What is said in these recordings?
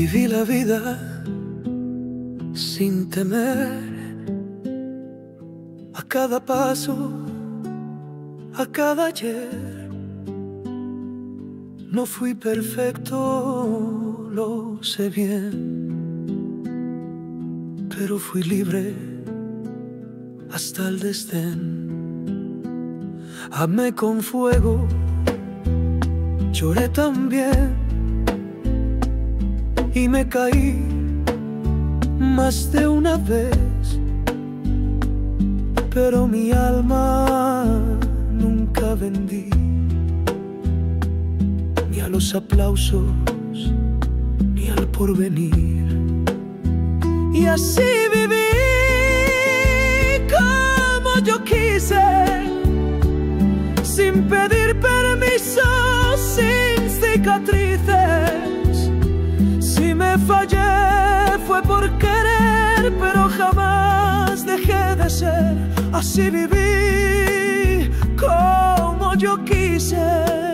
la vida sin temer a cada paso, a cada ayer. No fui perfecto, lo sé bien, pero fui libre hasta el desdén. Amé con fuego, lloré también y me caí más de una vez, pero mi alma nunca vendí ni a los aplausos ni al porvenir. Y así viví como yo quise, sin pedir permiso, sin cicatrices. Fallé fue por querer, pero jamás dejé de ser. Así viví como yo quise.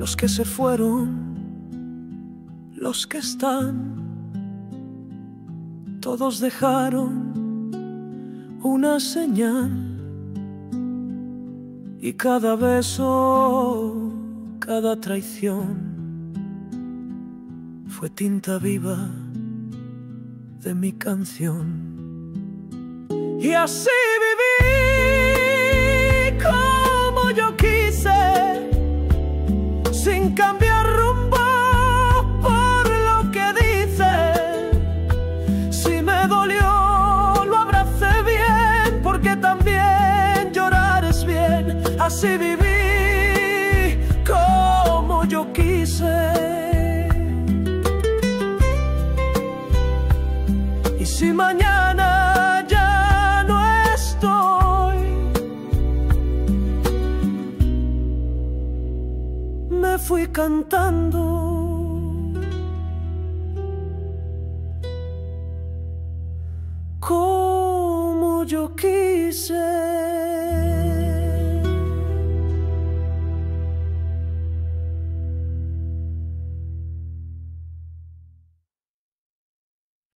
Los que se fueron, los que están, todos dejaron una señal. Y cada beso, cada traición, fue tinta viva de mi canción. Y así viví sin cambiar rumbo por lo que dice. Si me dolió, lo abracé bien, porque también llorar es bien. Así viví como yo quise. Y si mañana fui cantando. Como yo quise.